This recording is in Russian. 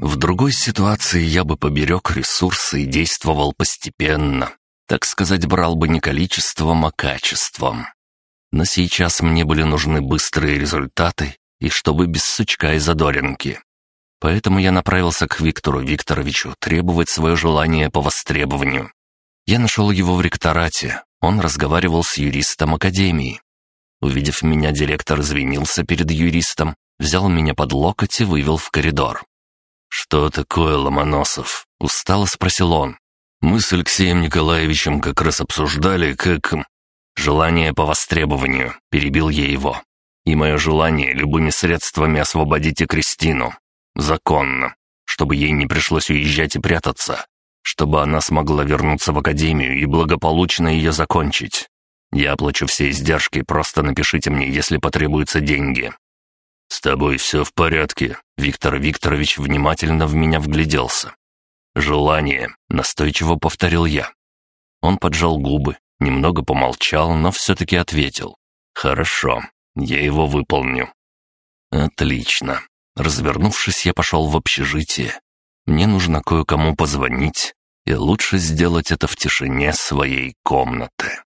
В другой ситуации я бы поберег ресурсы и действовал постепенно. Так сказать, брал бы не количеством, а качеством. Но сейчас мне были нужны быстрые результаты, и чтобы без сучка и задоринки. Поэтому я направился к Виктору Викторовичу требовать свое желание по востребованию. Я нашел его в ректорате, он разговаривал с юристом академии. Увидев меня, директор извинился перед юристом, взял меня под локоть и вывел в коридор. «Что такое, Ломоносов?» — устало спросил он. «Мы с Алексеем Николаевичем как раз обсуждали, как...» «Желание по востребованию», — перебил я его. «И мое желание любыми средствами освободите Кристину. Законно. Чтобы ей не пришлось уезжать и прятаться. Чтобы она смогла вернуться в академию и благополучно ее закончить. Я оплачу все издержки, просто напишите мне, если потребуются деньги. «С тобой все в порядке?» Виктор Викторович внимательно в меня вгляделся. «Желание», — настойчиво повторил я. Он поджал губы, немного помолчал, но все-таки ответил. «Хорошо, я его выполню». «Отлично». Развернувшись, я пошел в общежитие. Мне нужно кое-кому позвонить, и лучше сделать это в тишине своей комнаты.